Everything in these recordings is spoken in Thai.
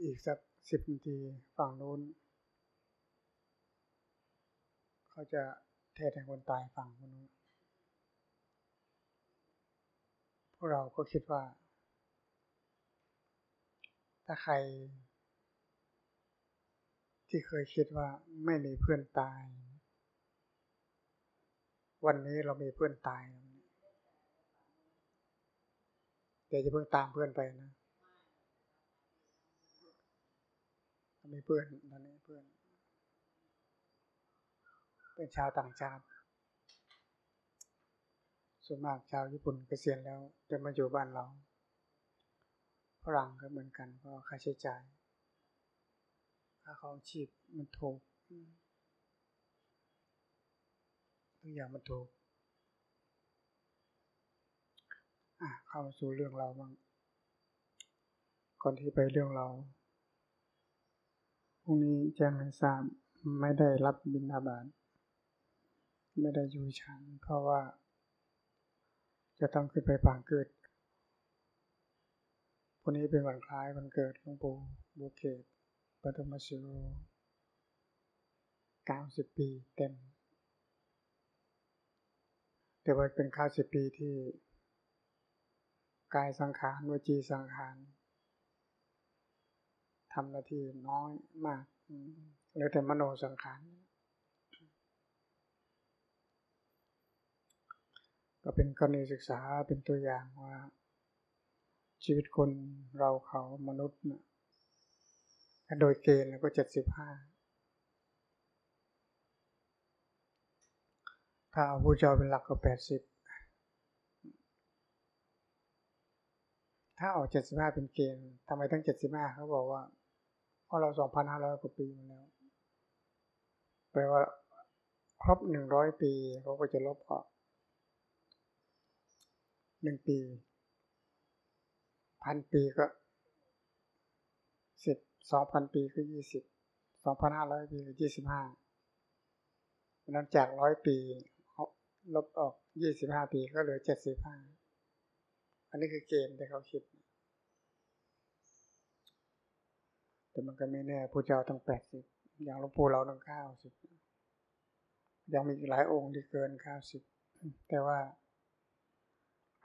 อีกสักสิบนาทีฝั่งนู้นเขาจะเทศให้คนตายฝั่งนู้นพวกเราก็คิดว่า ถ้าใคร ที่เคยคิดว่าไม่มีเพื่อนตาย วันนี้เรามีเพื่อนตายเดี๋ยวจะเพิ่งตามเพื่อนไปนะ มีเพื่อนตอนนี้เพื่อน เป็นชาวต่างชาติ ส่วนมากชาวญี่ปุ่นเกษียณแล้วจะมาอยู่บ้านเราฝรั่งก็เหมือนกันเพราะค่าใช้จ่ายค่าของชีพมันถูกทุกอย่างมันถูกเข้ามาสู่เรื่องเราบ้างก่อนที่ไปเรื่องเรา พรุ่งนี้แจ้งให้ทราบไม่ได้รับบิณฑบาตไม่ได้อยู่ฉันเพราะว่า จะต้องขึ้นไปปางเกิดพรุ่งนี้เป็นวันคล้ายวันเกิดหลวงปู่บุเกตปฐมชิโรเก้าสิบปีเต็ม แต่ว่าเป็นเก้าสิบปีที่กายสังขารวจีสังขาร ทำหน้าที่น้อยมากเหลือแต่มโนสังขารก็เป็นกรณีศึกษาเป็นตัวอย่างว่า ชีวิตคนเราเขามนุษย์นะโดยเกณฑ์แล้วก็เจ็ดสิบห้าถ้าเอาผู้เจ้าเป็นหลักก็แปดสิบถ้าออกเจ็ดสิบห้าเป็นเกณฑ์ทำไมตั้งเจ็ดสิบห้าเขาบอกว่า เพราะเราสองพันห้าร้อยกว่าปีมาแล้วแปลว่าครบหนึ่งร้อยปีเขาก็จะลบออกหนึ่งปีพันปีก็สิบสองพันปีก็ยี่สิบสองพันห้าร้อยปีก็ยี่สิบห้านั้นจากร้อยปีลบออกยี่สิบห้าปีก็เหลือเจ็ดสิบห้าอันนี้คือเกณฑ์ที่เขาคิด แต่มันก็ไม่แน่พระเจ้าต้งแปดสิบอย่างหลวงปู่เราต้งเก้าสิบยังมีอีกหลายองค์ที่เกินเก้าสิบแต่ว่า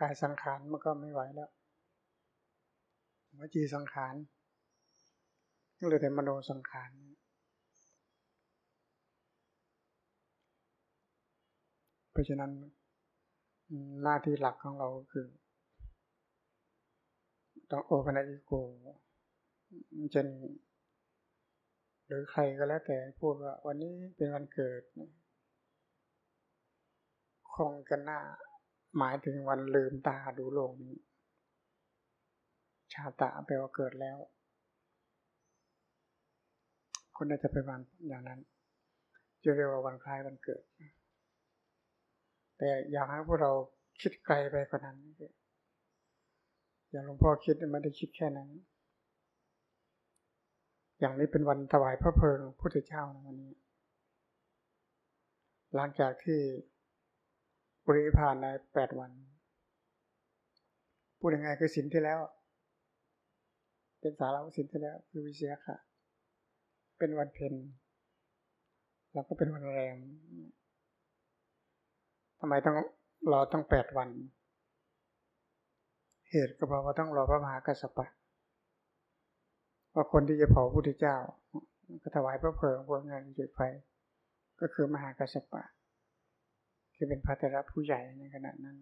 กายสังขารมันก็ไม่ไหวแล้ววจีสังขารก็เลยแต่มโนสังขารเพราะฉะนั้นหน้าที่หลักของเราคือ ต้องโอปันอิโก เช่นหรือใครก็แล้วแต่พูดว่า วันนี้เป็นวันเกิดคงกันหน้า หมายถึงวันลืมตาดูโลกนี้ ชาตะแปลว่าเกิดแล้ว คนน่าจะเป็นวันอย่างนั้น จะเรียกว่าวันคล้ายวันเกิด แต่อยากให้พวกเราคิดไกลไปกว่านั้น อย่างหลวงพ่อคิดไม่ได้คิดแค่นั้น อย่างนี้เป็นวันถวายพระเพลิงพุทธเจ้าในวันนี้ หลังจากที่บริพานในแปดวัน พูดยังไงคือสินที่แล้ว เป็นสาระสินที่แล้ว คือวิเศษค่ะ เป็นวันเพ็ญแล้วก็เป็นวันแรงทำไมต้องรอต้องแปดวัน เหตุก็เพราะว่าต้องรอพระมหากัสสปะ ว่าคนที่จะเผาพระพุทธเจ้า ก็ถวายพระเพลิงพวกงานจุดไฟ ก็คือมหากัสสปะคือเป็นพระเถระผู้ใหญ่ในขณะนั้น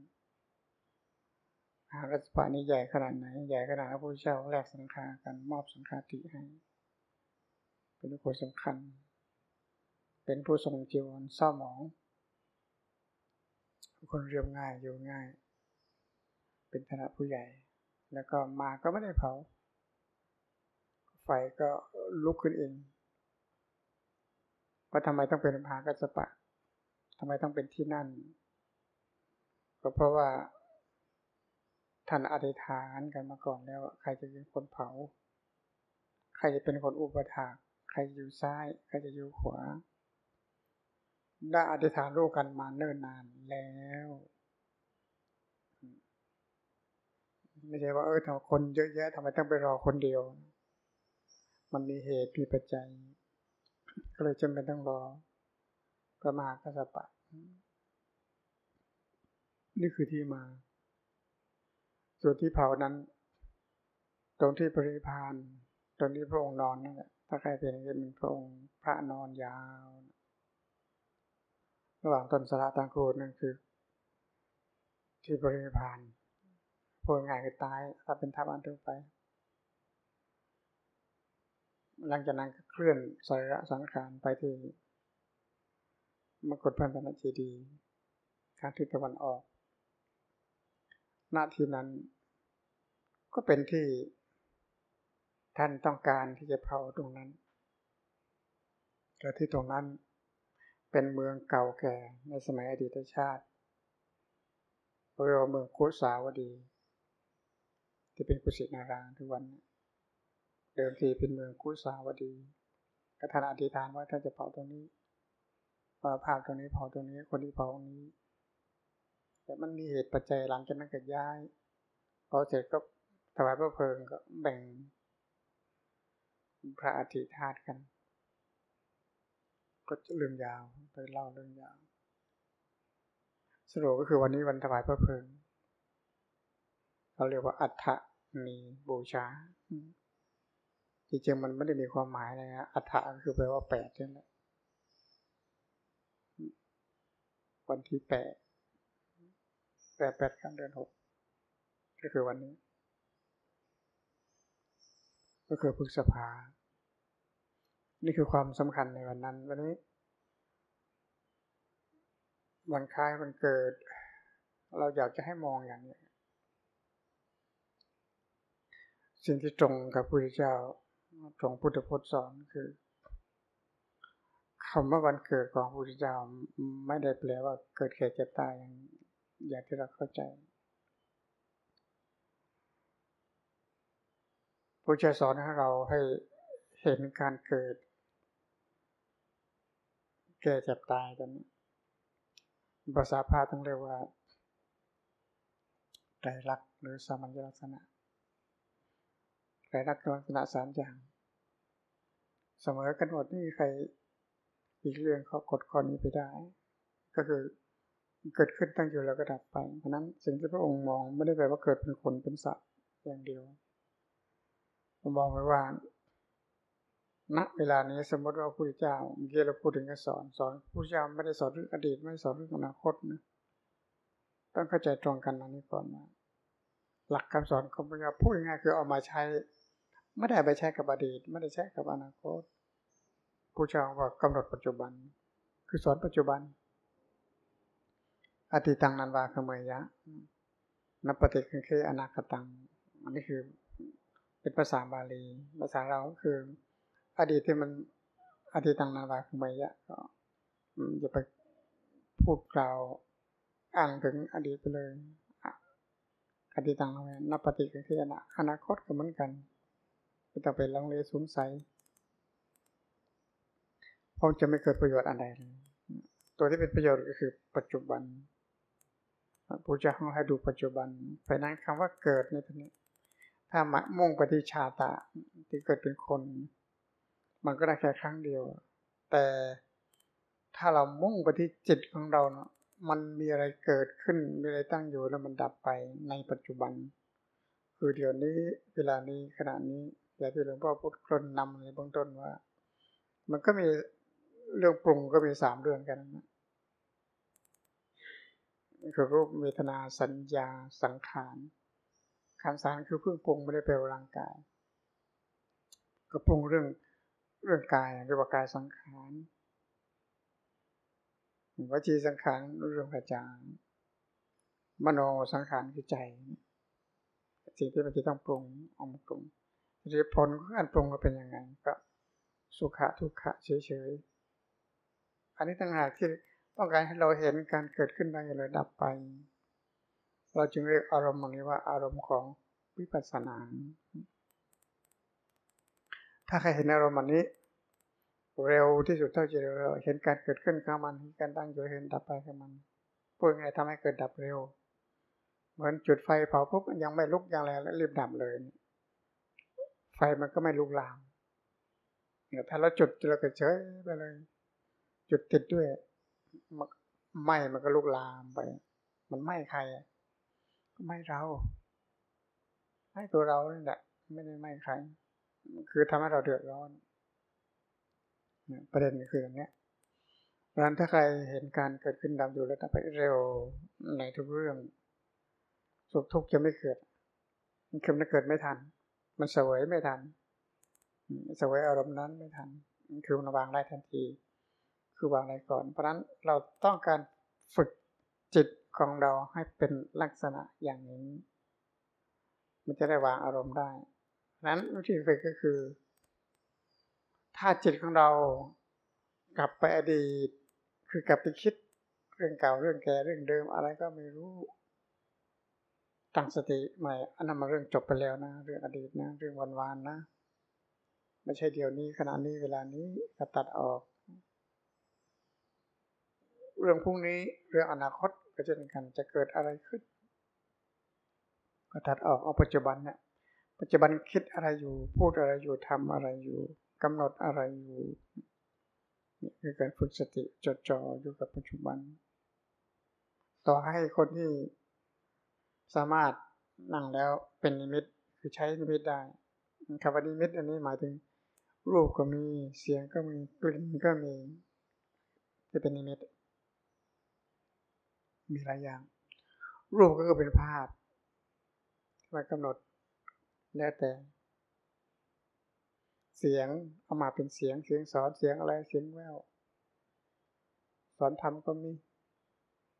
มหากัสสปะนี้ใหญ่ขนาดไหน ใหญ่ขนาดพระพุทธเจ้าแลกสังฆากันมอบสังฆาติให้ เป็นคนสำคัญ เป็นผู้ทรงจีวรเศร้าหมอง คนเรียบง่ายอยู่ง่าย เป็นฐานะผู้ใหญ่ แล้วก็มาก็ไม่ได้เผา ไฟก็ลุกขึ้นเองว่าทำไมต้องเป็นมหากัสปะทำไมต้องเป็นที่นั่น ก็เพราะว่าท่านอธิษฐานกันมาก่อนแล้ว ใครจะเป็นคนเผา ใครจะเป็นคนอุปถาก ใครอยู่ซ้าย ใครจะอยู่ขวา ได้อธิษฐานร่วมกันมาเนิ่นนานแล้วไม่ใช่ว่าเออถ้าคนเยอะแยะทำไมต้องไปรอคนเดียว มันมีเหตุมีปัจจัย ก็เลยจำเป็นต้องรอพระมหากัสสปะ นี่คือที่มา ส่วนที่เผานั้น ตรงที่ปริพานตรงที่พระองค์นอนนั่นแหละถ้าใครเป็นจะเป็นพระองค์พระนอนยาว ระหว่างต้นสระตังโคนนั่นคือ ที่บริพานพูดง่ายคือตายถ้าเป็นทัพอันทั่วไป หลังจากนั้นก็เคลื่อนสายระสังขารไปที่มกฏพันธนเจดีทางทิศตะวันออก ณ ที่นั้น ก็เป็นที่ท่านต้องการที่จะเผาตรงนั้นแต่ที่ตรงนั้นเป็นเมืองเก่าแก่ในสมัยอดีตชาติเรียกว่าเมืองโคสาวดี ที่เป็นกุศินาราทุกวัน เดิมทีเป็นเมืองกุสาวดีก็ท่านอธิษฐานว่าท่านจะเผาตรงนี้พาภาพตรงนี้เผาตรงนี้คนที่เผาตรงนี้ แต่มันมีเหตุปัจจัยหลังจากนั้นเก็ย้ายพอเสร็จก็ถวายพระเพลิงก็แบ่งพระอาทิธาตุกัน ก็จะเรื่องยาวไปเล่าเรื่องยาวสรุปก็คือวันนี้วันถวายพระเพลิงเราเรียกว่าอัฐมีบูชา จริงๆมันไม่ได้มีความหมายอะไรนะอัฐะก็คือแปลว่าแปดนั่นแหละวันที่แปดแปดแปดกันเดือนหกก็คือวันนี้ ก็คือพฤษภา นี่คือความสำคัญในวันนั้น วันนี้ วันคล้ายวันเกิด เราอยากจะให้มองอย่างนี้สิ่งที่ตรงกับพระพุทธเจ้า ตรงพุทธพจน์สอนคือคำว่าวันเกิดของพระพุทธเจ้าไม่ได้แปลว่าเกิดแก่เจ็บตายอย่างอย่างที่เราเข้าใจพระเจ้าสอนให้เราให้เห็นการเกิด แก่เจ็บตายกันภาษาพาต้องเรียกว่าไตรลักษณ์หรือสามัญลักษณะ รลักษณ์ลักษณะสามอย่าง เสมอกันหมดนี่ใครอีกเรื่องเขากดข้อนี้ไปได้ ก็คือเกิดขึ้นตั้งอยู่แล้วก็ดับไป เพราะนั้นสิ่งที่พระองค์มองไม่ได้แปลว่าเกิดเป็นคนเป็นสัตว์อย่างเดียวมองไว้ว่าณเวลานี้สมมติว่าพระพุทธเจ้าเมื่อกี้เราพูดถึงการสอนสอนพระพุทธเจ้าไม่ได้สอนเรื่องอดีตไม่สอนเรื่องอนาคตนะต้องเข้าใจตรงกันอันนี้ก่อนว่าหลักคำสอนของพระพุทธเจ้าพูดง่ายคือเอามาใช้ ไม่ได้ไปใช้กับอดีต ไม่ได้ใช้กับอนาคตผู้เจ้าว่ากำหนดปัจจุบัน คือสอนปัจจุบัน อติตังนันวาขเมยะนับปฏิคังเคอนาคตัง อันนี้คือเป็นภาษาบาลี ภาษาเราคือ อดีตที่มันอดีตังนาวาคือไมยะก็อย่าไปพูดกล่าวอ้างถึงอดีตไปเลย อดีตังนาวานับปฏิกิริยาอนาคตก็เหมือนกัน ไม่ต้องไปลังเลสงสัยเพราะจะไม่เกิดประโยชน์อะไรเลยตัวที่เป็นประโยชน์ก็คือปัจจุบันพระเจ้าให้ดูปัจจุบันไปนั้นคำว่าเกิดในที่นี้ ถ้ามุ่งปฏิชาตาที่เกิดเป็นคน มันก็ได้แค่ครั้งเดียว แต่ถ้าเรามุ่งไปที่จิตของเราเนาะมันมีอะไรเกิดขึ้นมีอะไรตั้งอยู่แล้วมันดับไปในปัจจุบัน คือเดี๋ยวนี้เวลานี้ขณะนี้ อย่างที่หลวงพ่อพูดกรนนำในเบื้องต้นว่า มันก็มีเรื่องปรุงก็มีสามเรื่องกันนะคือรูปเวทนาสัญญาสังขารขันสารคือเพื่อปรุงไม่ได้เป็นร่างกาย ก็ปรุงเรื่องเรื่องกายเรียกว่ากายสังขารวจีสังขารเรื่องกระจางมโนสังขารคือใจสิ่งที่มันจะต้องปรุงออกมาปรุง ทีผลของการปรุงก็เป็นยังไงก็สุขะทุกขะเฉยๆอันนี้ต่างหากที่ต้องการให้เราเห็นการเกิดขึ้นไปเลยดับไป เราจึงเรียกอารมณ์นี้ว่าอารมณ์ของวิปัสสนา ถ้าใครเห็นอารมณ์นี้ เร็วที่สุดเท่าที่เร็วเห็นการเกิดขึ้นของมันเห็นการตั้งอยู่เห็นดับไปของมันพูดไงทำให้เกิดดับเร็ว เหมือนจุดไฟเผาปุ๊บยังไม่ลุกยังไรแล้วรีบดับเลย ไฟมันก็ไม่ลุกลามเนี่ยถ้าเราจุดเราก็เฉยไปเลย จุดติดด้วยไหม้มันก็ลุกลามไป มันไหม้ใครก็ไหม้เราไหม้ตัวเรานี่แหละ ไม่ได้ไหม้ใคร คือทำให้เราเดือดร้อนประเด็นคืออย่างนี้ดังนั้นถ้าใครเห็นการเกิดขึ้นดำอยู่แล้วต้องไปเร็วในทุกเรื่อง สุขทุกข์จะไม่เกิดมันคือมันเกิดไม่ทัน มันเสวยไม่ทันเสวยอารมณ์นั้นไม่ทัน คือมันวางได้ทันที คือวางได้ก่อน เพราะนั้นเราต้องการฝึกจิตของเราให้เป็นลักษณะอย่างนี้ มันจะได้วางอารมณ์ได้นั้นวิธีฝึกก็คือ ถ้าจิตของเรากลับไปอดีต คือกลับไปคิดเรื่องเก่าเรื่องแก่เรื่องเดิมอะไรก็ไม่รู้ ตั้งสติใหม่อันนั้นมาเรื่องจบไปแล้วนะ เรื่องอดีตนะ เรื่องวันวานนะ ไม่ใช่เดี๋ยวนี้ขณะนี้เวลานี้ก็ตัดออก เรื่องพรุ่งนี้เรื่องอนาคตก็เช่นกันจะเกิดอะไรขึ้น ก็ตัดออกเอาปัจจุบันเนี่ยปัจจุบันคิดอะไรอยู่ พูดอะไรอยู่ทำอะไรอยู่กำหนดอะไรอยู่นี่คือการฝึกสติจดจ่ออยู่กับปัจจุบัน ต่อให้คนที่ สามารถนั่งแล้วเป็นนิมิตคือใช้นิมิตได้คำว่านิมิตอันนี้หมายถึง รูปก็มีเสียงก็มีกลิ่นก็มีที่เป็นนิมิต มีหลายอย่าง รูปก็คือเป็นภาพมากำหนดแล้วแต่ เสียงเอามาเป็นเสียงเสียงสอนเสียงอะไรเสียงแววสอนธรรมก็มี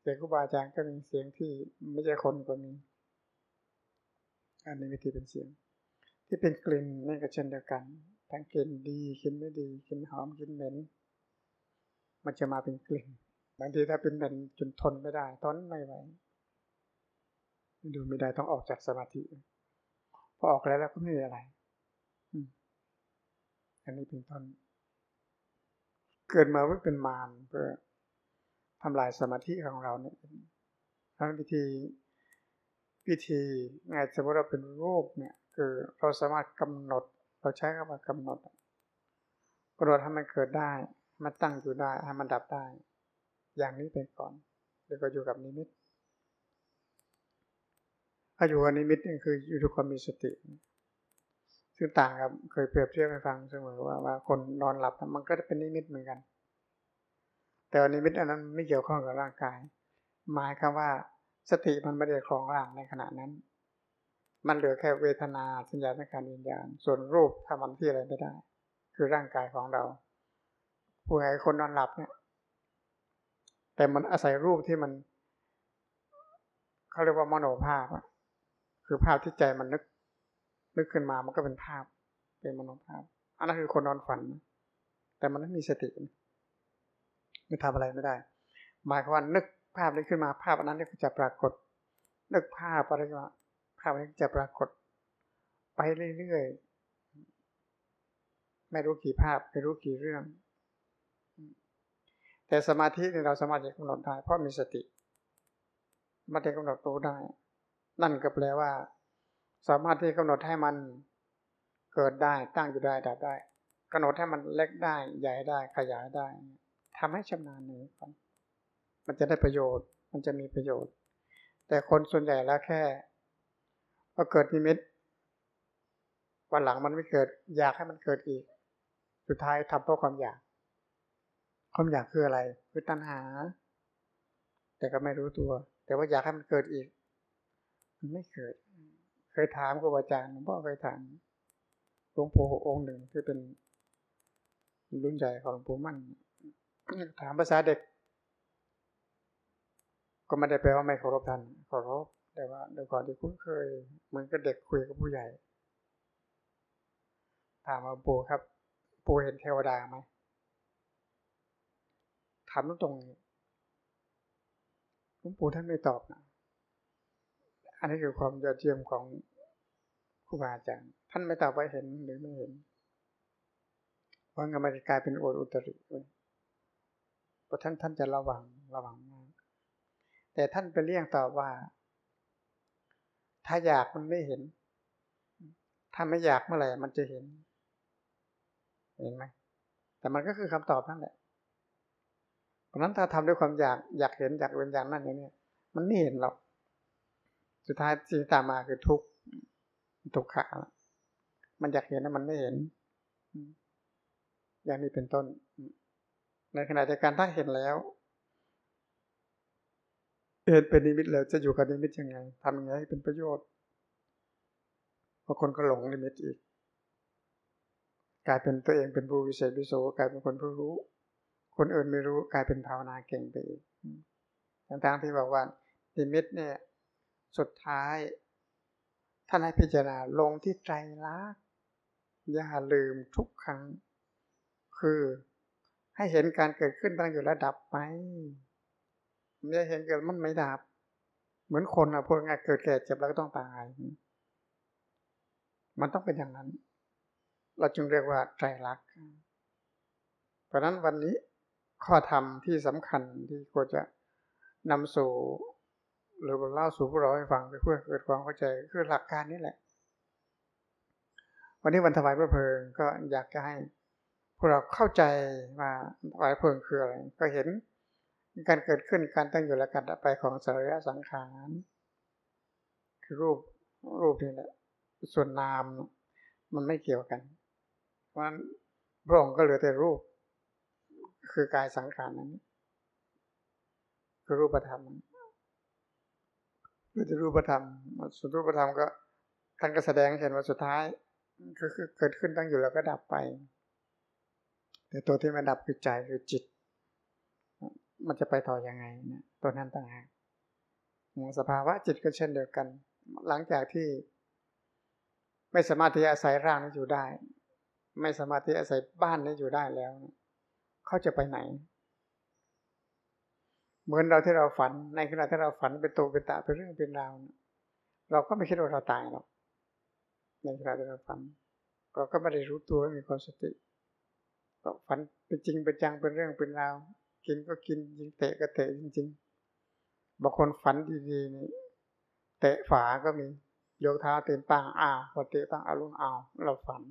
สียงครูบาอาจารย์ก็มีเสียงที่ไม่ใช่คนก็มี อันนี้วิธีเป็นเสียง ที่เป็นกลิ่นนี่ก็เช่นเดียวกัน ทั้งกลิ่นดีกลิ่นไม่ดีกลิ่นหอมกลิ่นเหม็น มันจะมาเป็นกลิ่น บางทีถ้าเป็นเหม็นจนทนไม่ได้ทนไม่ไหวดูไม่ได้ต้องออกจากสมาธิพอออกแล้วแล้วก็ไม่มีอะไรอันนี้เป็นต้นเกิดมาเพื่อเป็นมารเพื่อ ทำลายสมาธิของเราเนี่ยทั้งวิธีวิธีไงสมมติเราเป็นรูปเนี่ยคือเราสามารถกำหนด เราใช้คำว่ากำหนดกำหนดให้มันเกิดได้มันตั้งอยู่ได้ให้มันดับได้ อย่างนี้ไปก่อนแล้วก็อยู่กับนิมิตถ้าอยู่กับนิมิตนี่คืออยู่ด้วยความมีสติ ซึ่งต่างกับเคยเปรียบเทียบให้ฟังเสมอว่าว่าคนนอนหลับมันก็จะเป็นนิมิตเหมือนกัน แต่นิมิตอันนั้นไม่เกี่ยวข้องกับร่างกาย หมายคือว่า สติมันไม่ได้ครองร่างในขณะนั้น มันเหลือแค่เวทนาสัญญาสังขารวิญญาณ ส่วนรูปทำมันที่อะไรไม่ได้ คือร่างกายของเราผู้ใหญ่คนนอนหลับเนี่ย แต่มันอาศัยรูปที่มันเขาเรียกว่ามโนภาพอะคือภาพที่ใจมันนึก นึกขึ้นมามันก็เป็นภาพ เป็นมโนภาพ อันนั้นคือคนนอนฝัน แต่มันไม่มีสติ มันทำอะไรไม่ได้ หมายความว่านึกภาพนี้ขึ้นมาภาพอันนั้นก็จะปรากฏ นึกภาพอะไรก็ภาพนี้จะปรากฏ ไปเรื่อยๆไม่รู้กี่ภาพไม่รู้กี่เรื่อง แต่สมาธิเนี่ยเราสามารถจะกำหนดได้เพราะมีสติมาได้กำหนดรู้ได้ นั่นก็แปลว่า สามารถที่กำหนดให้มันเกิดได้ตั้งอยู่ได้ดับได้กำหนดให้มันเล็กได้ ใหญ่ได้ขยายได้ ทำให้ชำนาญนี้ก่อนมันจะได้ประโยชน์ มันจะมีประโยชน์ แต่คนส่วนใหญ่แล้วแค่พอเกิดนิมิตวันหลังมันไม่เกิด อยากให้มันเกิดอีก สุดท้ายทำเพราะความอยาก ความอยากคืออะไร คือตัณหา แต่ก็ไม่รู้ตัว แต่ว่าอยากให้มันเกิดอีก มันไม่เกิด เคยถามครูบาอาจารย์หลวงพ่อเคยถามหลวงปู่องค์หนึ่งที่เป็นรุ่นใหญ่ของหลวงปู่มั่น ถามภาษาเด็ก ก็ไม่ได้แปลว่าไม่เคารพท่านเคารพแต่ว่าโดยก่อนที่คุ้นเคยเหมือนกับเด็กคุยกับผู้ใหญ่ ถามว่าปู่ครับ ปู่เห็นเทวดาไหมถามตรงๆหลวงปู่ท่านไม่ตอบนะอันนี้คือความยอดเยี่ยมของครูบาอาจารย์ท่านไม่ตอบว่าเห็นหรือไม่เห็นเพรางั้นมันกลายเป็นโอดอุตริเพ ราะท่านท่านจะระวังระวังมากแต่ท่านไปเลี่ยงตอบว่า ถ้าอยากมันไม่เห็น ถ้าไม่อยากเมื่อไหร่มันจะเห็น เห็นไหมแต่มันก็คือคำตอบนั่นแหละเพราะนั้นถ้าทำด้วยความอยากอยากเห็นอยากเป็นอย่างนั้นอย่างนี้มันไม่เห็นหรอกสุดท้ายสิ่งตามมาคือทุกข์ทุกข์มันอยากเห็นนะมันไม่เห็น อย่างนี้เป็นต้น ในขณะเดียวกันถ้าเห็นแล้วเห็นเป็นนิมิตแล้วจะอยู่กับนิมิตยังไงทำยังไงให้เป็นประโยชน์บางคนก็หลงนิมิตอีก กลายเป็นตัวเองเป็นผู้วิเศษวิโสกลายเป็นคนผู้รู้ คนอื่นไม่รู้กลายเป็นภาวนาเก่งไปอีกทั้งๆที่บอกว่านิมิตเนี่ยสุดท้ายท่านให้พิจารณาลงที่ใจรักอย่าลืมทุกครั้ง คือ ให้เห็นการเกิดขึ้นตั้งอยู่ระดับไปไม่เห็นเกิดมันไม่ดับ เหมือนคนอะพวกงานเกิดแก่เจ็บแล้วก็ต้องตาย มันต้องเป็นอย่างนั้น เราจึงเรียกว่าใจรัก เพราะนั้นวันนี้ข้อธรรมที่สำคัญที่ควรจะนำสู่ หรือเล่าสู่พวกเราให้ฟังเพื่อเกิดความเข้าใจคือหลักการนี้แหละ วันนี้วันถวายพระเพลิงก็อยากจะให้ พวกเราเข้าใจว่าถวายเพลิงคืออะไรก็เห็นการเกิดขึ้นการตั้งอยู่และการดับไปของสรีระสังขารคือรูปรูปนี่แหละ ส่วนนามมันไม่เกี่ยวกัน เพราะฉะนั้นพระองค์ก็เหลือแต่รูป คือกายสังขารนั้น คือรูปธรรมเหลือแต่รูปธรรมส่วนรูปธรรมก็ท่านก็แสดงเห็นว่าสุดท้ายก็คือเกิดขึ้นตั้งอยู่แล้วก็ดับไป แต่ตัวที่มันดับคือใจคือจิต มันจะไปต่ออยังไงนี่ยตัวนั้นต่างหากสภาวะจิตก็เช่นเดียวกัน หลังจากที่ ไม่สามารถที่จะอาศัยร่างนี้อยู่ได้ ไม่สามารถที่จะอาศัยบ้านนี้อยู่ได้แล้ว เขาจะไปไหน เหมือนเราที่เราฝัน ในขณะที่เราฝันเป็นตัวเป็นตาเป็นเรื่องเป็นราวเราก็ไม่คิดว่าเราตายหรอกในขณะที่เราฝัน เราก็ไม่ได้รู้ตัวมีความสติ ก็ฝันเป็นจริงเป็นจังเป็นเรื่องเป็นราว กินก็กินยิงเตะก็เตะจริงๆบางคนฝันดีๆนี่เตะฝาก็มียกเท้าเต็มปังอ่าพอเตะปังอารุณเอาเราฝัน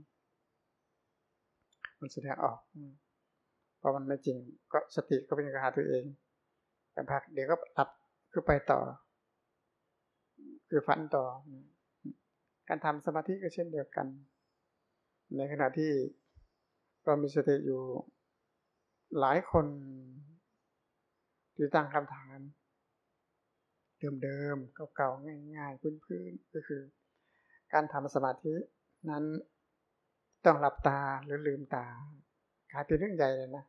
มันแสดงออกเพราะมันไม่จริง ก็สติก็เป็นการหาตัวเองแต่พักเดี๋ยวก็ตับคือไปต่อ คือฝันต่อ การทำสมาธิก็เช่นเดียวกัน ในขณะที่ เรามีสติอยู่หลายคนที่ตั้งคำถามเดิมๆเก่าๆง่ายๆพื้นๆก็คือ การทำสมาธินั้นต้องหลับตาหรือลืมตากลายเป็นเรื่องใหญ่เลยนะ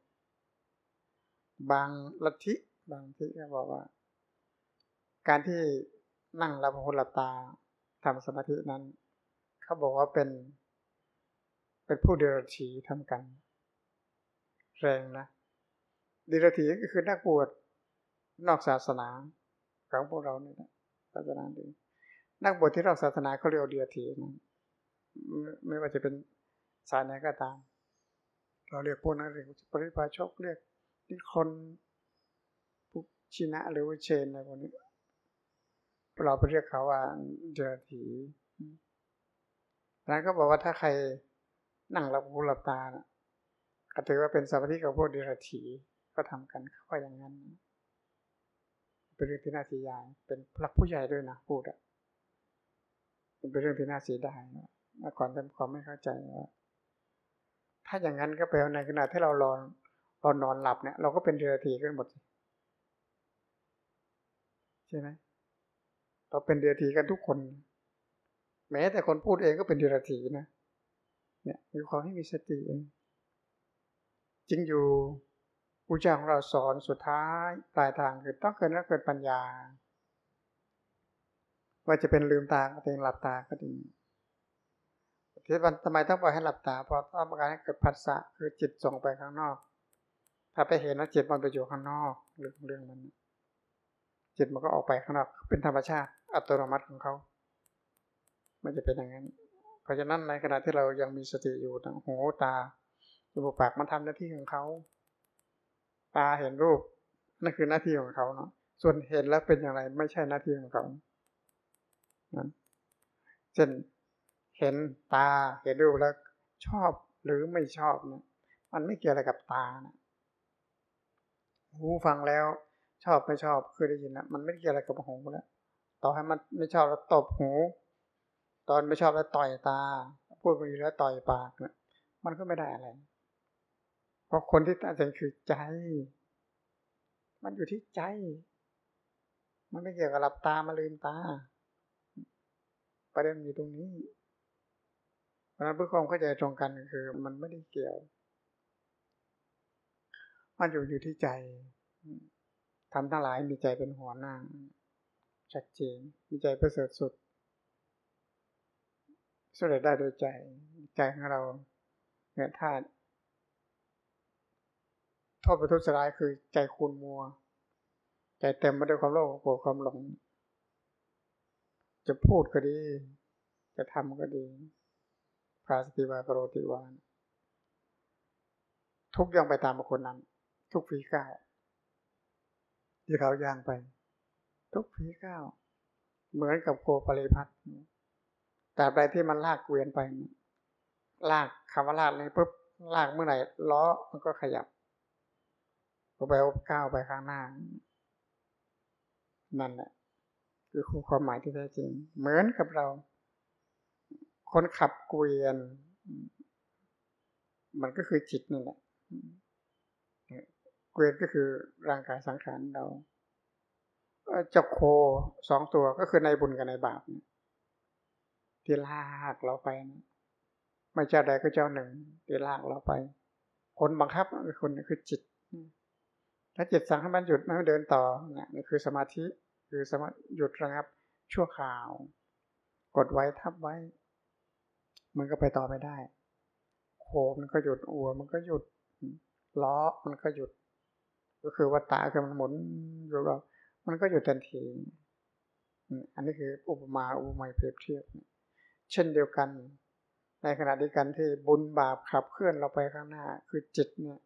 บางลัทธิบางที่ก็บอกว่า การที่นั่งหลับหูหลับตาทำสมาธินั้น เขาบอกว่าเป็น เป็นผู้เดรัจฉีทำกัน แรงนะเดรัจฉีก็คือนักบวชนอกศาสนาของพวกเราเนี่ยศาสนาดีนักบวชที่เราศาสนาเขาเรียกเดียทีนะไม่ว่าจะเป็นสายไหนก็ตาม เราเรียกพวกนั้นเรียกปริพาชกเรียกนิคนปุชินะหรือว่าเชนอะไรพวกนี้เราไปเรียกเขาว่าเดียทีนั้นก็บอกว่าถ้าใคร นั่งหลับหูหลับตาก็ถือว่าเป็นสมาธิกับพวกเดรัจฉีก็ทำกันเขาอย่างนั้น เป็นเรื่องที่น่าเสียดายเป็นพระผู้ใหญ่ด้วยนะพูดอะเป็นเรื่องที่น่าเสียดายเมื่อก่อนเต็มความไม่เข้าใจว่าถ้าอย่างนั้นก็แปลว่าในขณะที่เรารอนรอนอนหลับเนี่ยเราก็เป็นเดรือทีกันหมดใช่ไหมเราเป็นเดรือทีกันทุกคน แม้แต่คนพูดเองก็เป็นเดรือทีนะ เนี่ยมีความให้มีสติจริงอยู่ผู้เจ้าของเราสอนสุดท้ายปลายทางคือต้องเกิดแล้วเกิดปัญญา ว่าจะเป็นลืมตาก็เป็นหลับตาก็ดีที่มันทำไมต้องปล่อยให้หลับตาเพราะต้องการให้เกิดผัสสะคือจิตส่งไปข้างนอก ถ้าไปเห็นว่าจิตมันไปอยู่ข้างนอกเรื่องเรื่องมัน จิตมันก็ออกไปข้างนอกเป็นธรรมชาติอัตโนมัติของเขา มันจะเป็นอย่างนั้น เพราะฉะนั้นในขณะที่เรายังมีสติอยู่ทางหูตาจมูกปากมันทำหน้าที่ของเขา ตาเห็นรูปนั่นคือหน้าที่ของเขาเนาะส่วนเห็นแล้วเป็นอย่างไรไม่ใช่หน้าที่ของเขานั้นเช่นเห็นตาเห็นรูปแล้วชอบหรือไม่ชอบเนี่ยมันไม่เกี่ยวอะไรกับตานะหูฟังแล้ว ชอบไม่ชอบคือได้ยินนะมันไม่เกี่ยวอะไรกับหูแล้วต่อให้มันไม่ชอบแล้วตบหู ตอนไม่ชอบแล้วต่อยตา พูดไปแล้วต่อยปากเนะมันก็ไม่ได้อะไร เพราะคนที่ตัดสินคือใจ มันอยู่ที่ใจ มันไม่เกี่ยวกับหลับตามาลืมตา ประเด็นอยู่ตรงนี้เพราะนั้นเพื่อความเข้าใจตรงกันคือ มันไม่ได้เกี่ยว มันอยู่อยู่ที่ใจทำทั้งหลายมีใจเป็นหัวหน้าชัดเจนมีใจประเสริฐสุด สุดได้โดยใจใจของเราเนี่ยธาตุโทษประทุษร้ายคือใจคุณมัว ใจเต็มไปด้วยความโลภโกรธความหลง จะพูดก็ดี จะทำก็ดีพาสติวากโรติวานทุกอย่างไปตามคนนั้น ทุกฝีก้าวที่เขาย่างไป ทุกฝีก้าวเหมือนกับโคปริพัทแต่ใดที่มันลากเกวียนไป ลากคำว่าลากเลยปุ๊บลากเมื่อไหร่ล้อมันก็ขยับไปก้าวไปข้างหน้า นั่นแหละคือคู่ความหมายที่แท้จริง เหมือนกับเรา คนขับเกวียน มันก็คือจิตนี่แหละเกวียนก็คือร่างกายสังขารเราเจ้าโคสองตัวก็คือในบุญกับในบาป ที่ลากเราไป ไม่เจ้าใดก็เจ้าหนึ่งที่ลากเราไป คนบังคับคือคนคือจิตถ้าจิตสั่งให้มันหยุดไม่ให้เดินต่อเนี่ยนี่คือสมาธิคือสมาหยุดระงับ ชั่วคราว กดไว้ทับไว้ มันก็ไปต่อไม่ได้โคมันก็หยุดอัวมันก็หยุดล้อมันก็หยุด ก็คือว่าตาคือมันหมุนอยู่เรามันก็หยุดทันที อันนี้คืออุปมาอุปไมยเปรียบเทียบ เช่นเดียวกัน ในขณะเดียวกันที่บุญบาปขับเคลื่อนเราไปข้างหน้า คือจิตเนี่ย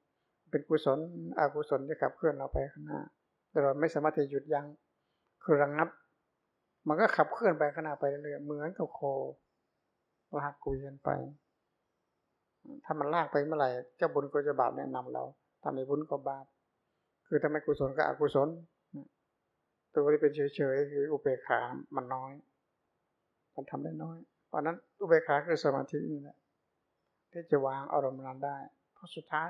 เป็นกุศลอกุศลที่ขับเคลื่อนเราไปข้างหน้า แต่เราไม่สามารถจะหยุดยัง้งคือระงับ มันก็ขับเคลื่อนไปข้างหน้าไปเรื่อยๆเหมือนกับโคลากกุยกันไป ถ้ามันลากไปเมื่อไหร่เจ้าบุญก็จะบาปแนะนำเราทำให้บุญก็บาป คือทำให้กุศลก็อกุศล ตัวที่เป็นเฉยๆคืออุเบกขา มันน้อย มันทำได้น้อย เพราะนั้นอุเบกขาคือสมาธินี่แหละที่จะวางอารมณ์นั้นได้ เพราะสุดท้าย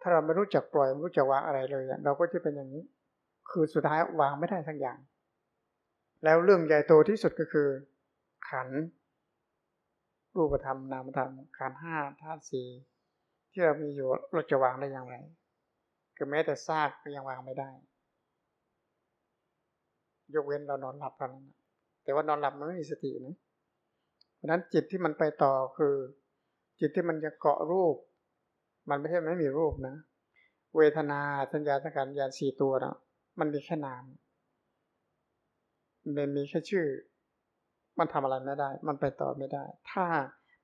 ถ้าเราไม่รู้จักปล่อยไม่รู้จักวางอะไรเลยเราก็จะเป็นอย่างนี้ คือสุดท้ายวางไม่ได้ทั้งอย่าง แล้วเรื่องใหญ่โตที่สุดก็คือ ขัน รูปธรรมนามธรรมขันห้าธาตุสี่ที่เรามีอยู่เราจะวางได้อย่างไรคือแม้แต่ซากก็ยังวางไม่ได้ ยกเว้นเรานอนหลับเท่านั้นแต่ว่านอนหลับมันไม่มีสตินะ เพราะนั้นจิตที่มันไปต่อคือ จิตที่มันจะเกาะรูป มันไม่ใช่ไม่มีรูปนะ เวทนาสัญญาสังขารญาณสี่ตัวนะมันมีแค่นามมันมีแค่ชื่อ มันทำอะไรไม่ได้ มันไปต่อไม่ได้ ถ้า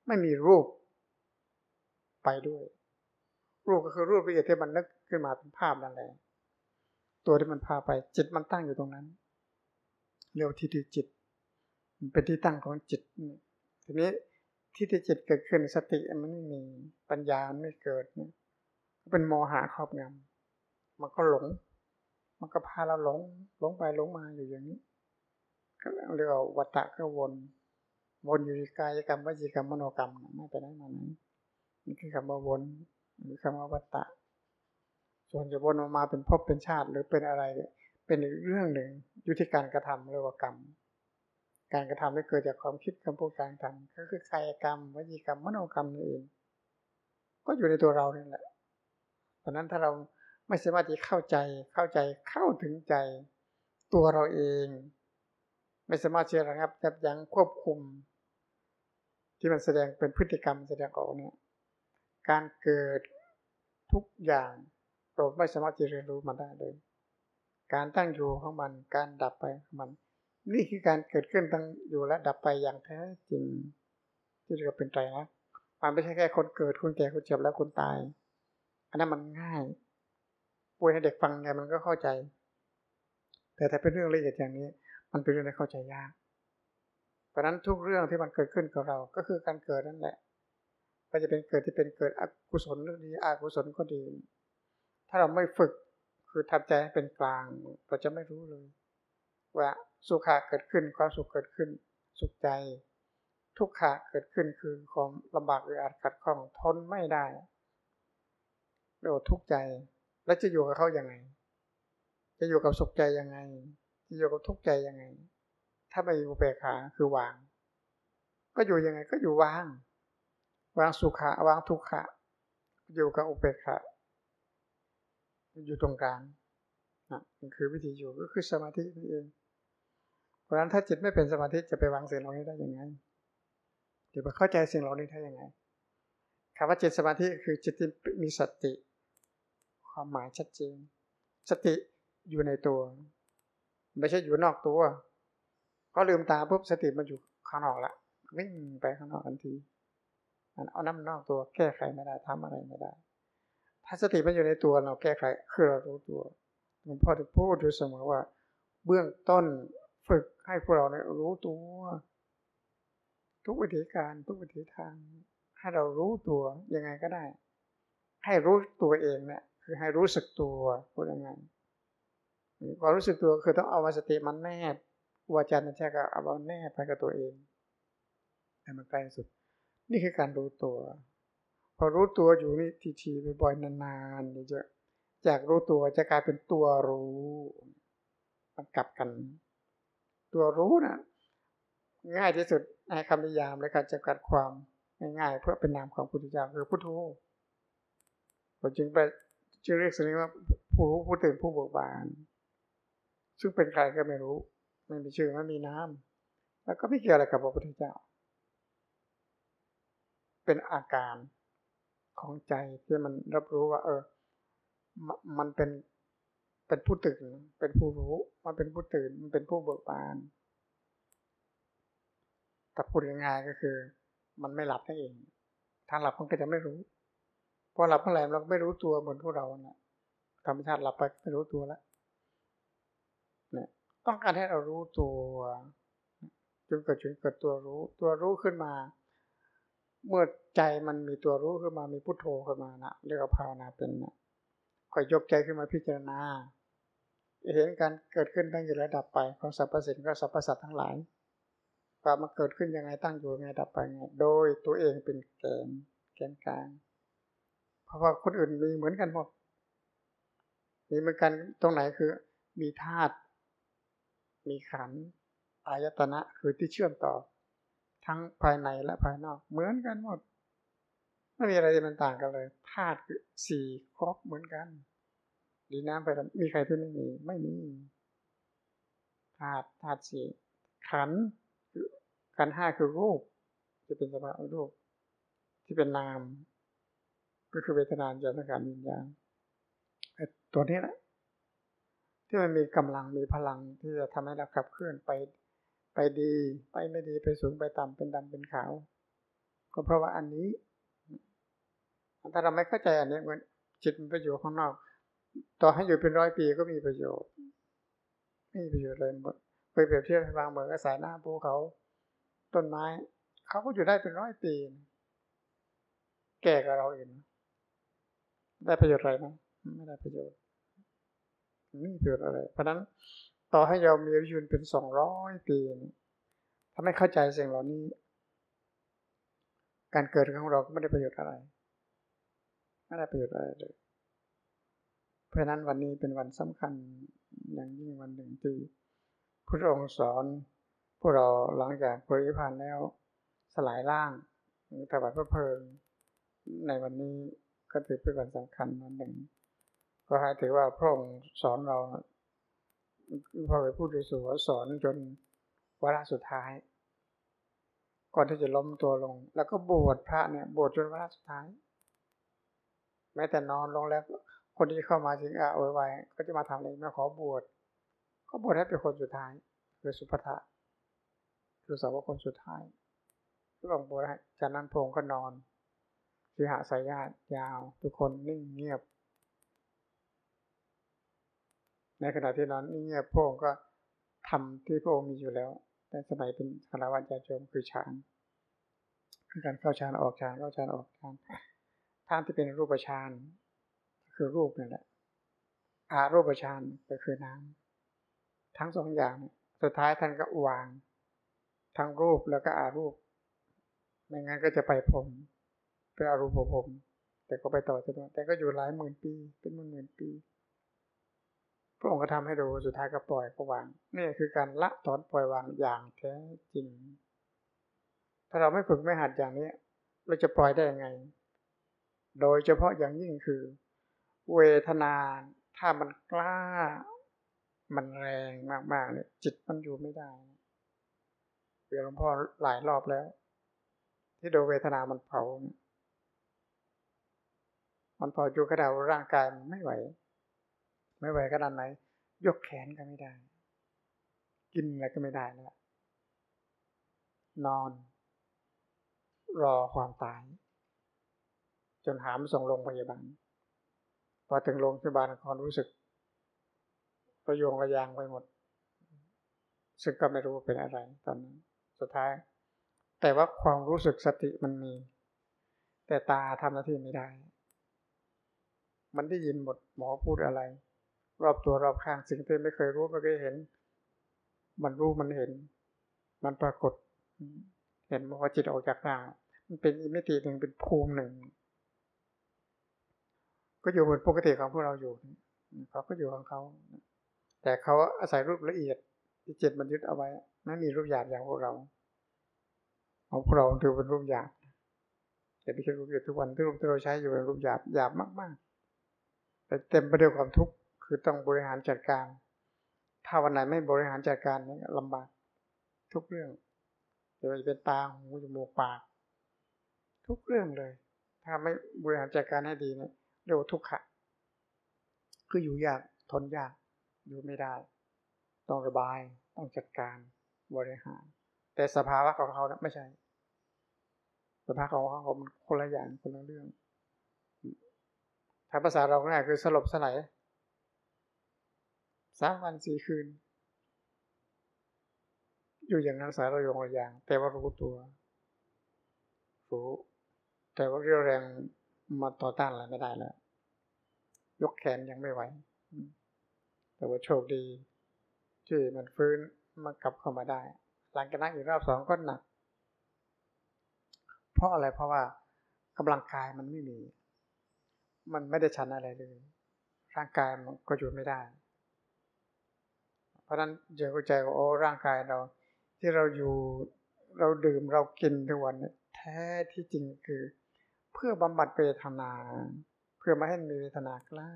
ไม่มีรูปไปด้วย รูปก็คือรูปละเอียดที่มันนึกขึ้นมาเป็นภาพนั่นแหละตัวที่มันพาไป จิตมันตั้งอยู่ตรงนั้น เรียกทิฏฐิจิตเป็นที่ตั้งของจิต ทีนี้ทิฏฐิจิตเกิดขึ้นสติมันไม่มีปัญญาไม่เกิดเนี่ยเป็นโมหะครอบงำมันก็หลง มันก็พาเราหลงหลงไปหลงมาอยู่อย่างนี้ก็เรียกว่าวัตตะก็วน วนอยู่ในกายกรรมวิจิกรรมมโนกรรมไม่ไปไหนมาไหนนี่คือคำว่าวนหรือคำว่าวัตตะ ส่วนจะวนออกมาเป็นภพเป็นชาติหรือเป็นอะไร เป็นอีกเรื่องหนึ่งอยู่ที่การกระทำเรียกว่ากรรม การกระทำที่เกิดจากความคิดคำพูดการทำก็คือกายกรรมวิจีกรรมมโนกรรมนั่นเองก็อยู่ในตัวเราเนี่ยแหละเพราะนั้นถ้าเราไม่สามารถที่เข้าใจเข้าใจเข้าถึงใจตัวเราเอง ไม่สามารถเชื่อระงับยับยั้งควบคุม ที่มันแสดงเป็นพฤติกรรมแสดงออกเนี่ยการเกิดทุกอย่างเราไม่สามารถจะเรียนรู้มันได้เลย การตั้งอยู่ของมัน การดับไปของมัน นี่คือการเกิดขึ้นตั้งอยู่และดับไปอย่างแท้จริงที่เรียกเป็นไตรลักษณ์มันไม่ใช่แค่คนเกิดคนแก่คนเจ็บแล้วคนตาย อันนั้นมันง่ายป่วยให้เด็กฟังไงมันก็เข้าใจ แต่ถ้าเป็นเรื่องละเอียดอย่างนี้ มันเป็นเรื่องที่เข้าใจยาก เพราะนั้นทุกเรื่องที่มันเกิดขึ้นกับเรา ก็คือการเกิดนั่นแหละไปก็จะเป็นเกิดที่เป็นเกิดอกุศลก็ดีอกุศลก็ดี ถ้าเราไม่ฝึกคือทำใจให้เป็นกลาง เราจะไม่รู้เลย ว่าสุขะเกิดขึ้นความสุขเกิดขึ้น สุขใจ ทุกขะเกิดขึ้นคือความลำบากหรืออาจขัดข้องทนไม่ได้เรียกว่าทุกข์ใจ แล้วจะอยู่กับเขาอย่างไง จะอยู่กับสุขใจยังไง จะอยู่กับทุกข์ใจยังไง ถ้าไม่อยู่เบกขาคือวาง ก็อยู่ยังไงก็อยู่วาง วางสุขะวางทุกขะ อยู่กับอุเบกขาอยู่ตรงกลางนะคือวิธีอยู่ก็คือสมาธินี่เอง เพราะฉะนั้นถ้าจิตไม่เป็นสมาธิจะไปวางสิ่งเหล่านี้ได้ยังไงจะไปเข้าใจสิ่งเหล่านี้ได้ยังไงคำว่าจิตสมาธิคือจิตที่มีสติ ความหมายชัดเจนสติอยู่ในตัว ไม่ใช่อยู่นอกตัว ก็ลืมตาปุ๊บสติมันอยู่ข้างนอกละวิ่งไปข้างนอกทันทีมันเอาน้ำนอกตัวแก้ไขไม่ได้ทำอะไรไม่ได้ ถ้าสติมันอยู่ในตัวเราแก้ไขคือเรารู้ตัวหลวงพ่อจะพูดอยู่เสมอว่า เบื้องต้น ฝึกให้พวกเราเนี่ยรู้ตัว ทุกวิธีการทุกวิธีทาง ให้เรารู้ตัวยังไงก็ได้ ให้รู้ตัวเองเนี่ยคือให้รู้สึกตัวพูดยังไงความรู้สึกตัวคือต้องเอามาสติมันแนบวาจานั่นใช่ก็เอามาแนบไปกับตัวเองให้มันใกล้สุด นี่คือการรู้ตัว พอรู้ตัวอยู่นี่ทีๆบ่อยๆนานๆจะจากรู้ตัวจะกลายเป็นตัวรู้มันกลับกัน ตัวรู้นะง่ายที่สุดในคำนิยามและการจำกัดความง่ายๆเพื่อเป็นนามของพุทธเจ้าคือพุทโธเราจึงไปจึงเรียกสิ่งนี้ว่าผู้รู้ผู้ตื่นผู้เบิกบาน ซึ่งเป็นใครก็ไม่รู้ไม่มีชื่อไม่มีน้ำแล้วก็ไม่เกี่ยวอะไรกับพระพุทธเจ้า เป็นอาการของใจที่มันรับรู้ว่า เออ มันเป็น เป็นผู้ตื่น เป็นผู้รู้ มันเป็นผู้ตื่น มันเป็นผู้เบิกบานแต่พูดง่ายๆก็คือ มันไม่หลับนั่นเองถ้าหลับมันก็จะไม่รู้ พอหลับเมื่อไหร่เราก็ไม่รู้ตัวเหมือนพวกเราเนี่ยธรรมชาติหลับไปไม่รู้ตัวแล้วเนี่ยต้องการให้เรารู้ตัวจนเกิดจนเกิดตัวรู้ ตัวรู้ขึ้นมา เมื่อใจมันมีตัวรู้ขึ้นมามีพุทโธขึ้นมานะเรียกว่าภาวนาเป็นนะ คอยยกใจขึ้นมาพิจารณา เห็นการเกิดขึ้นตั้งอยู่ระดับไปของสรรพสิ่งก็สรรพสัตว์ทั้งหลายว่ามันเกิดขึ้นยังไงตั้งอยู่ยังไงดับไปไงโดยตัวเองเป็นแกนแกนกลาง เพราะว่าคนอื่นมีเหมือนกันหมดมีเหมือนกันตรงไหนคือ มีธาตุมีขันอายตนะคือที่เชื่อมต่อ ทั้งภายในและภายนอก เหมือนกันหมด ไม่มีอะไรที่มันต่างกันเลยธาตุสี่ครบเหมือนกันดีน้ำไปมีใครที่ไม่มีไม่มีธาตุธาตุสี่ขันขันห้าคือรูป จะเป็นสภาพรูป ที่เป็นนาม ก็คือเวทนานจารการวิญญาณตัวนี้แหละที่มันมีกำลังมีพลังที่จะทำให้เราขับเคลื่อนไปไปดี ไปไม่ดีไปสูงไปต่ำเป็นดำเป็นขาว ก็เพราะว่าอันนี้ ถ้าเราไม่เข้าใจอันนี้เหมือนจิตมันไปอยู่ข้างนอก ต่อให้อยู่เป็นร้อยปีก็มีประโยชน์ไม่มีประโยชน์เลยหมดไปเปรียบเทียบให้ฟังเหมือนกับสายหน้าภูเขา ต้นไม้ เขาก็อยู่ได้เป็นร้อยปี แก่กับเราเองได้ประโยชน์อะไรไหมไม่ได้ประโยชน์ไม่มีประโยชน์อะไร เพราะนั้นต่อให้เรามีอายุยืนเป็นสองร้อยปีถ้าไม่เข้าใจสิ่งเหล่านี้ การเกิดของเราก็ไม่ได้ประโยชน์อะไร ไม่ได้ประโยชน์อะไรเลย เพราะนั้นวันนี้เป็นวันสำคัญอย่างยิ่งวันหนึ่งที่พระองค์สอนพวกเราหลังจากปริพันธ์แล้วสลายร่างถวายพระเพลิง ในวันนี้ก็ถือเป็นวันสำคัญวันหนึ่ง ก็ให้ถือว่าพระองค์สอนเราพระพุทธสูสอนจนวาระสุดท้ายก่อนที่จะล้มตัวลง แล้วก็บวชพระเนี่ยบวชจนวาระสุดท้าย แม้แต่นอนลงแล้ว คนที่เข้ามาถึงอะโวยวายก็จะมาทำอะไรมาขอบวชก็บวชให้เป็นคนสุดท้ายคือสุภทะคือสาวกคนสุดท้ายที่บอกบวชจากนั้นพงก็นอนสีหาสายญาติยาว ทุกคนนิ่งเงียบ ในขณะที่นั้นนี่งเนี่ยพระองค์ก็ทำที่พระองค์มีอยู่แล้ว แต่สมัยเป็นคารวะญาโยมคือฌานคือการเข้าฌานออกฌานเข้าฌานออกฌาน ทางที่เป็นรูปฌานคือรูปนั่นแหละอารูปฌานก็คือน้ำทั้งสองอย่าง สุดท้ายท่านก็วาง ทั้งรูปแล้วก็อารูป ไม่งั้นก็จะไปผมไปอารูปผมแต่ก็ไปต่อจนแต่ก็อยู่หลายหมื่นปี เป็นหมื่นหมื่นปี พระองค์ก็ทำให้ดูสุดท้ายก็ปล่อยก็วางนี่คือการละถอนปล่อยวางอย่างแท้จริง ถ้าเราไม่ฝึกไม่หัดอย่างนี้เราจะปล่อยได้ยังไง โดยเฉพาะอย่างยิ่งคือ เวทนา ถ้ามันกล้า มันแรงมากๆเนี่ยจิตมันอยู่ไม่ได้เรียนหลวงพ่อหลายรอบแล้ว ที่โดยเวทนามันเผา มันพออยู่กระดาร่างกายมันไม่ไหว ไม่ไหวขนาดไหน ยกแขนก็ไม่ได้ กินอะไรก็ไม่ได้แล้วนอน รอความตาย จนหามส่งโรงพยาบาล พอถึงโรงพยาบาลความรู้สึก ประโยงระยางไปหมด ซึ่งก็ไม่รู้เป็นอะไรตอนนั้นสุดท้าย แต่ว่าความรู้สึกสติมันมี แต่ตาทำหน้าที่ไม่ได้ มันได้ยินหมดหมอพูดอะไร รอบตัวรอบข้างสิ่งที่ไม่เคยรู้ไม่เคยเห็น มันรู้มันเห็น มันปรากฏ เห็นว่าจิตออกจากร่างมันเป็นอิมิติหนึ่งเป็นภูมิหนึ่ง ก็อยู่เหมือนปกติของพวกเราอยู่เขาก็อยู่ของเขา แต่เขาอาศัยรูปละเอียดที่จิตมันยึดเอาไว้ไม่มีรูปหยาบอย่างพวกเราของพวกเราถือเป็นรูปหยาบแต่ไม่ใช่รูปหยาบทุกวันที่รูปที่เราใช้อยู่เป็นรูปหยาบหยาบมากแต่เต็มไปด้วยความทุกข์คือต้องบริหารจัดการ ถ้าวันไหนไม่บริหารจัดการนี่ลำบากทุกเรื่องจะเป็นตาหูจมูกปาก ทุกเรื่องเลย ถ้าไม่บริหารจัดการให้ดีเนี่ย เรียกว่าทุกขะ คืออยู่ยากทนยาก อยู่ไม่ได้ ต้องระบาย ต้องจัดการบริหาร แต่สภาวะของเขาไม่ใช่ สภาวะของเขามันคนละอย่างคนละเรื่อง ถ้าภาษาเราง่ายคือสลบสลายสามวันสี่คืน อยู่อย่างนั้นสายระยงระยาง แต่ว่ารู้ตัวรู้แต่ว่าเรียวแรง มาต่อต้านอะไรไม่ได้แล้ว ยกแขนยังไม่ไหว แต่ว่าโชคดี ที่มันฟื้นมากลับเข้ามาได้ หลังจากนั้นอีกรอบสองก็หนัก เพราะอะไรเพราะว่ากำลังกายมันไม่มี มันไม่ได้ชันอะไรเลย ร่างกายมันก็อยู่ไม่ได้ เพราะนั้นเดี๋ยวเข้าใจว่าโอ้ร่างกายเรา ที่เราอยู่เราดื่มเรากินทุกวันแท้ที่จริงคือ เพื่อบำบัดเวทนา เพื่อม่ให้มีเวทนากล้า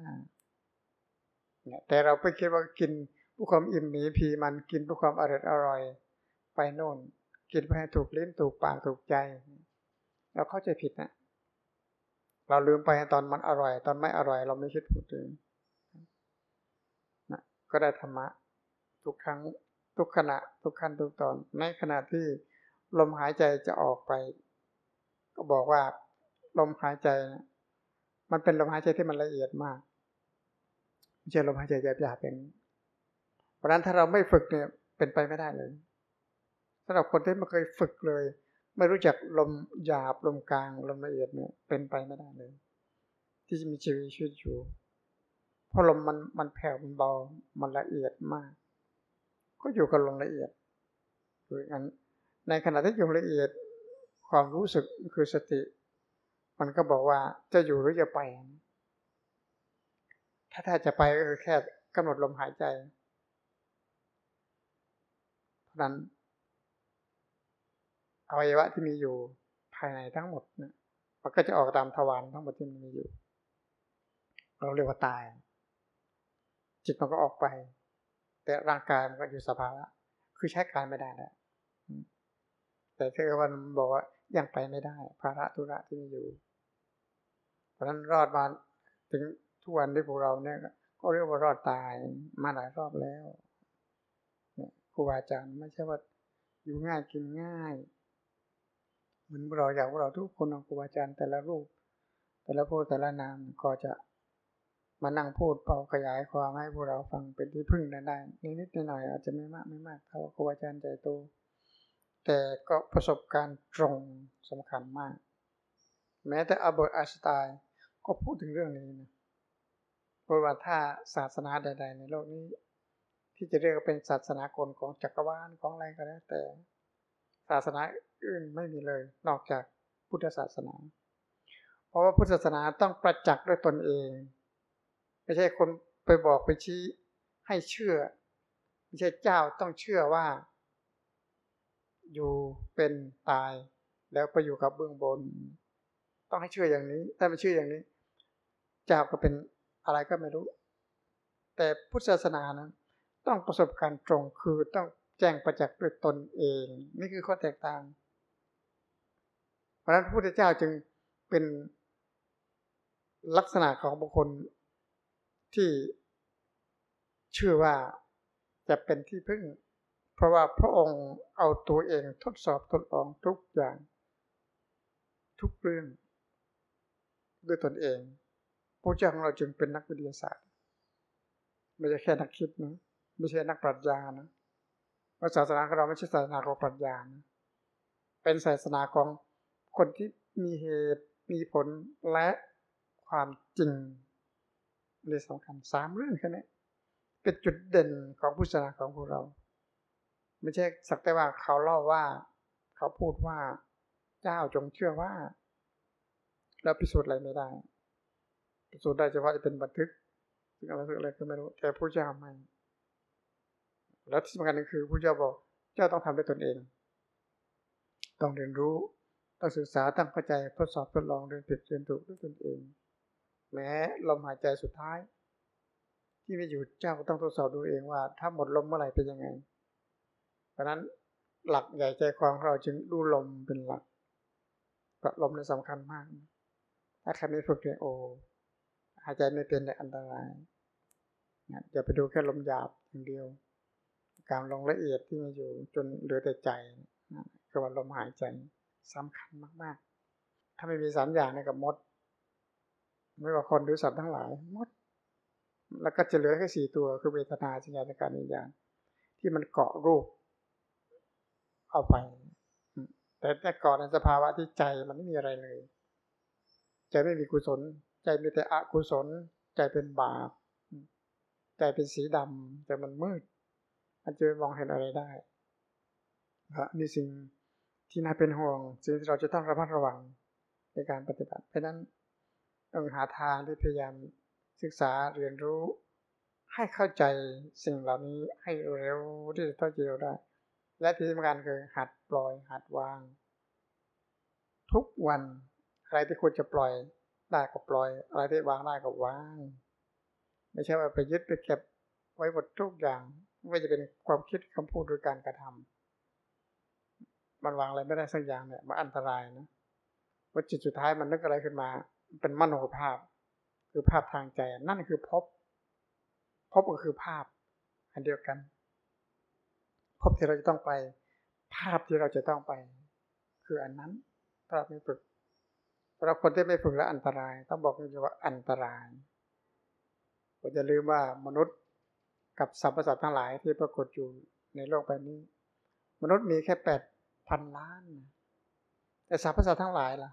เนี่ยแต่เราไปคิดว่ากินเพื่อความอิ่มหมีพีมันกินเพื่อความอร่อยอร่อยไปโน่น กินเพื่อให้ถูกลิ้นถูกปากถูกใจ เราเข้าใจผิดนะเราลืมไปตอนมันอร่อย ตอนไม่อร่อย เราไม่คิดพูดถึงนะก็ได้ธรรมะ ทุกครั้งทุกขณะ ทุกขั้นทุกตอนในขณะที่ลมหายใจจะออกไป ก็บอกว่า ลมหายใจนะมันเป็นลมหายใจที่มันละเอียดมากไม่ใช่ลมหายใจหยาบๆเป็นเพราะนั้นถ้าเราไม่ฝึกเนี่ยเป็นไปไม่ได้เลยสำหรับคนที่ไม่เคยฝึกเลย ไม่รู้จักลมหยาบลมกลางลมละเอียดเนี่ยเป็นไปไม่ได้เลย ที่จะมีชีวิตชีวิตอยู่เพราะลมมันมันแผ่วมันเบามันละเอียดมาก ก็อยู่กับลมละเอียดคืองั้นในขณะที่อยู่ละเอียดความรู้สึกคือสติ มันก็บอกว่าจะอยู่หรือจะไป ถ้าถ้าจะไปก็คือแค่กำหนดลมหายใจเพราะนั้นอวัยวะที่มีอยู่ภายในทั้งหมดเนี่ยมันก็จะออกตามทวารทั้งหมดที่มันมีอยู่ เราเรียกว่าตาย จิตมันก็ออกไป แต่ร่างกายมันก็อยู่สภาวะคือใช้การไม่ได้แล้วแต่เทวันบอกว่ายังไปไม่ได้ ภาระธุระที่มีอยู่ เพราะนั้นรอดมาถึงทุกวันที่พวกเราเนี่ยก็เรียกว่ารอดตายมาหลายรอบแล้วครูบาอาจารย์ไม่ใช่ว่าอยู่ง่ายกินง่าย เหมือนเราอยากว่าเราทุกคนองครูบาอาจารย์แต่ละรูป แต่ละพูดแต่ละนามก็จะมานั่งพูดเป่าขยายความให้พวกเราฟังเป็นที่พึ่งได้นิดๆหน่อยอาจจะไม่มากไม่มากเท่าครูบาอาจารย์ใจโตแต่ก็ประสบการณ์ตรงสำคัญมาก แม้แต่อเบิร์ตไอน์สไตน์ ก็พูดถึงเรื่องนี้นะเพราะว่าถ้าศาสนาใด ๆ ในโลกนี้ ที่จะเรียกว่าเป็นศาสนากลของจักรวาลของอะไรก็แล้วแต่ศาสนาอื่นไม่มีเลย นอกจากพุทธศาสนา เพราะว่าพุทธศาสนาต้องประจักษ์ด้วยตนเอง ไม่ใช่คนไปบอกไปชี้ให้เชื่อ ไม่ใช่เจ้าต้องเชื่อว่า อยู่เป็นตาย แล้วไปอยู่กับเบื้องบน ต้องให้เชื่ออย่างนี้ ถ้าไม่เชื่ออย่างนี้ เจ้าก็เป็นอะไรก็ไม่รู้ แต่พุทธศาสนานะต้องประสบการณ์ตรงคือต้องแจ้งประจักษ์ด้วยตนเอง นี่คือข้อแตกต่าง เพราะนั้นพระพุทธเจ้าจึงเป็นลักษณะของบุคคลที่เชื่อว่าจะเป็นที่พึ่ง เพราะว่าพระองค์เอาตัวเองทดสอบทดลองทุกอย่าง ทุกเรื่อง ด้วยตนเอง ระเจ้าของเราจึงเป็นนักวิทยาศาสตร์ ไม่ใช่แค่นักคิดนะไม่ใช่นักปรัชญานะพระศาสนาของเราไม่ใช่ศาสนาของปรัชญานะเป็นศาสนาของคนที่มีเหตุมีผลและความจริงในสำคัญสามเรื่องแค่นี้เป็นจุดเด่นของพุทธศาสนาของพวกเรา ไม่ใช่สักแต่ว่าเขาเล่าว่า เขาพูดว่าเจ้าจงเชื่อว่า เราพิสูจน์อะไรไม่ได้ พิสูจน์ได้เฉพาะจะเป็นบันทึกซึ่งอะไรอะไรก็ไม่รู้แต่ผู้เจ้าไม่แล้วที่สำคัญคือผู้เจ้าบอกเจ้าต้องทำด้วยตนเอง ต้องเรียนรู้ต้องศึกษาตั้งเข้าใจทดสอบทดลองเรียนผิดเรียนถูกด้วยตนเอง แม้ลมหายใจสุดท้าย ที่ไม่อยู่เจ้าก็ต้องทดสอบดูเองว่า ถ้าหมดลมเมื่อไหร่เป็นยังไง เพราะนั้นหลักใหญ่ใจความเราจึงดูลมเป็นหลักลมนี่สำคัญมาก ถ้าใครไม่ฝึกเนี่ยโอ หายใจไม่เป็นเลยอันตรายอย่าไปดูแค่ลมหยาบอย่างเดียว การลงละเอียดที่มีอยู่จนเหลือแต่ใจคือว่าลมหายใจสำคัญมาก ๆ ถ้าไม่มีสามอย่างในกับมด ไม่ว่าคนหรือสัตว์ทั้งหลายมด แล้วก็จะเหลือแค่สี่ตัวคือเวทนาสัญญาการวิญญาณที่มันเกาะรูป เอาไป แต่แต่ก่อนในสภาวะที่ใจมันไม่มีอะไรเลย ใจไม่มีกุศล ใจมีแต่อกุศล ใจเป็นบาป ใจเป็นสีดำแต่มันมืดอาจจะมองเห็นอะไรได้นี่สิ่งที่น่าเป็นห่วงสิ่งที่เราจะต้องระมัดระวังในการปฏิบัติ เพราะนั้นต้องหาทางที่พยายามศึกษาเรียนรู้ ให้เข้าใจสิ่งเหล่านี้ให้เร็วที่จะเท่าที่เราได้ และที่สำคัญคือหัดปล่อยหัดวาง ทุกวันอะไรที่ควรจะปล่อย ได้ก็ปล่อย อะไรที่วางได้ก็วาง ไม่ใช่ว่าไปยึดไปเก็บไว้หมดทุกอย่างไม่ว่าจะเป็นความคิดคำพูดหรือการกระทำมันวางอะไรไม่ได้สักอย่างเนี่ยมันอันตรายนะว่าจิตสุดท้ายมันนึกอะไรขึ้นมา เป็นมโนภาพ คือภาพทางใจ นั่นคือพบพบก็คือภาพ อันเดียวกัน พบที่เราจะต้องไป ภาพที่เราจะต้องไป คืออันนั้นถ้าเราไม่ฝึก สำหรับคนที่ไม่ฝึกแล้วอันตราย ต้องบอกเลยว่าอันตรายผมจะลืมว่ามนุษย์กับสรรพสัตว์ทั้งหลายที่ปรากฏอยู่ในโลกใบนี้ มนุษย์มีแค่แปดพันล้าน แต่สรรพสัตว์ทั้งหลายล่ะ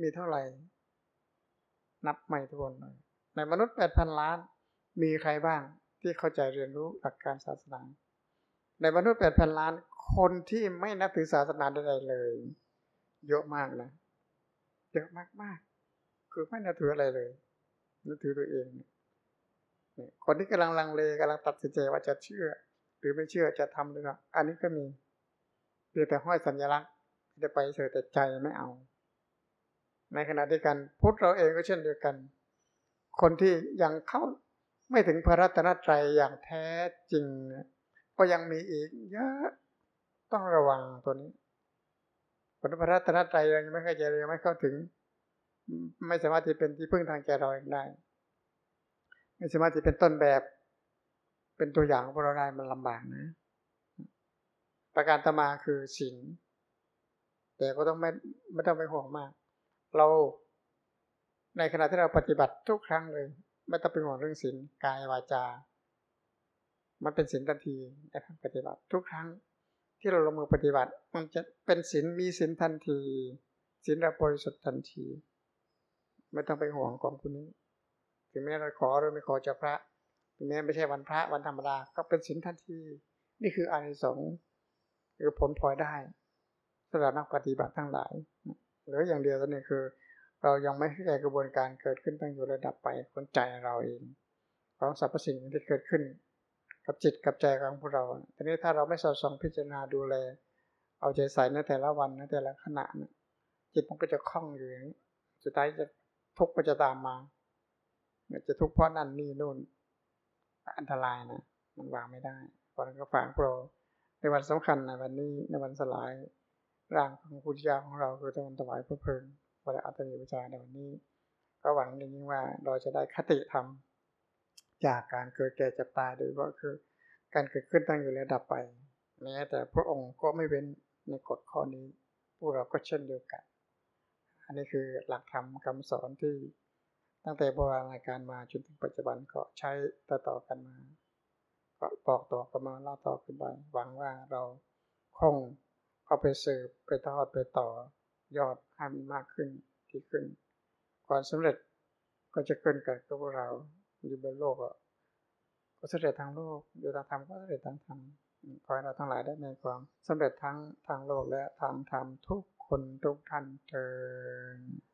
มีเท่าไหร่ นับไม่ทุกคนเลยในมนุษย์แปดพันล้าน มีใครบ้างที่เข้าใจเรียนรู้หลักการศาสนา ในมนุษย์แปดพันล้าน คนที่ไม่นับถือศาสนาใดๆเลย เยอะมากนะ เยอะมากๆ คือไม่นับถืออะไรเลยนับถือตัวเองคนที่กำลังลังเลกำลังตัดสินใจว่าจะเชื่อ หรือไม่เชื่อจะทำหรือเปล่าอันนี้ก็มีเพียงแต่ห้อยสัญลักษณ์จะไปเฉยแต่ใจไม่เอา ในขณะเดียวกันพุทธเราเองก็เช่นเดียวกัน คนที่ยังเข้าไม่ถึงพระรัตนตรัยอย่างแท้จริง ก็ยังมีอีกเยอะต้องระวังตัวนี้ คนพระรัตนตรัยยังไม่เข้าใจยังไม่เข้าถึง ไม่สามารถที่เป็นที่พึ่งทางใจเราเองได้ ไม่สามารถจะเป็นต้นแบบ เป็นตัวอย่างของเราได้มันลำบากนะ ประการต่อมาคือศีลแต่ก็ต้องไม่ไม่ต้องไปห่วงมาก เราในขณะที่เราปฏิบัติทุกครั้งเลย ไม่ต้องเป็นห่วงเรื่องศีลกายวาจา มันเป็นศีลทันทีในทางปฏิบัติทุกครั้ง ที่เราลงมือปฏิบัติ มันจะเป็นศีลมีศีลทันทีศีลเราบริสุทธิ์ทันที ไม่ต้องไปห่วงของคุณนี้ถึงแม้เราขอหรือไม่ขอจากพระถึงแม้ไม่ใช่วันพระวันธรรมดาก็เป็นศีลทันที นี่คืออานิสงส์คือผลพลอยได้สำหรับนักปฏิบัติทั้งหลายหลืออย่างเดียวตอนนี้คือ เรายังไม่เข้าใจกระบวนการเกิดขึ้นตั้งอยู่ระดับไปคนใจเราเอง ของสรรพสิ่งที่เกิดขึ้น กับจิตกับใจของพวกเราทีนี้ถ้าเราไม่สอดส่องพิจารณาดูแล เอาใจใส่ในแต่ละวันในแต่ละขณะนะจิตมันก็จะคล่องอยู่อย่างนี้สุดท้ายจะทุกข์ก็จะตามมาจะทุกข์เพราะนั่นนี่นู่น อันตรายนะมันวางไม่ได้เพราะนั้นก็ฝากเราในวันสำคัญในวันนี้ในวันสลาย ร่างของพุทธเจ้าของเราคือวันถวายพระเพลิงวันอัตติวิจารในวันนี้ ก็หวังยิ่งว่าเราจะได้คติธรรม จากการเกิดแก่เจ็บตายโดยก็คือ การเกิดขึ้นตั้งอยู่และดับไปแม้แต่พระองค์ก็ไม่เว้นในกฎข้อนี้ พวกเราก็เช่นเดียวกัน อันนี้คือหลักธรรมคำสอนที่ตั้งแต่โบราณกาลมาจนถึงปัจจุบันก็ใช้ต่อต่อกันมา ก็บอกต่อกันมาเล่าต่อขึ้นไปหวังว่าเราคงเอาไปสืบไปทอดไปต่อยอดให้มันมากขึ้นที่ขึ้นความสำเร็จก็จะเกินกับพวกเรา อยู่บนโลกก็สำเร็จทางโลกอยู่ทางธรรมก็สำเร็จทางธรรมขอให้เราทั้งหลายได้ในความสำเร็จทั้งทางโลกและทางธรรมทุกคนทุกท่านเถิด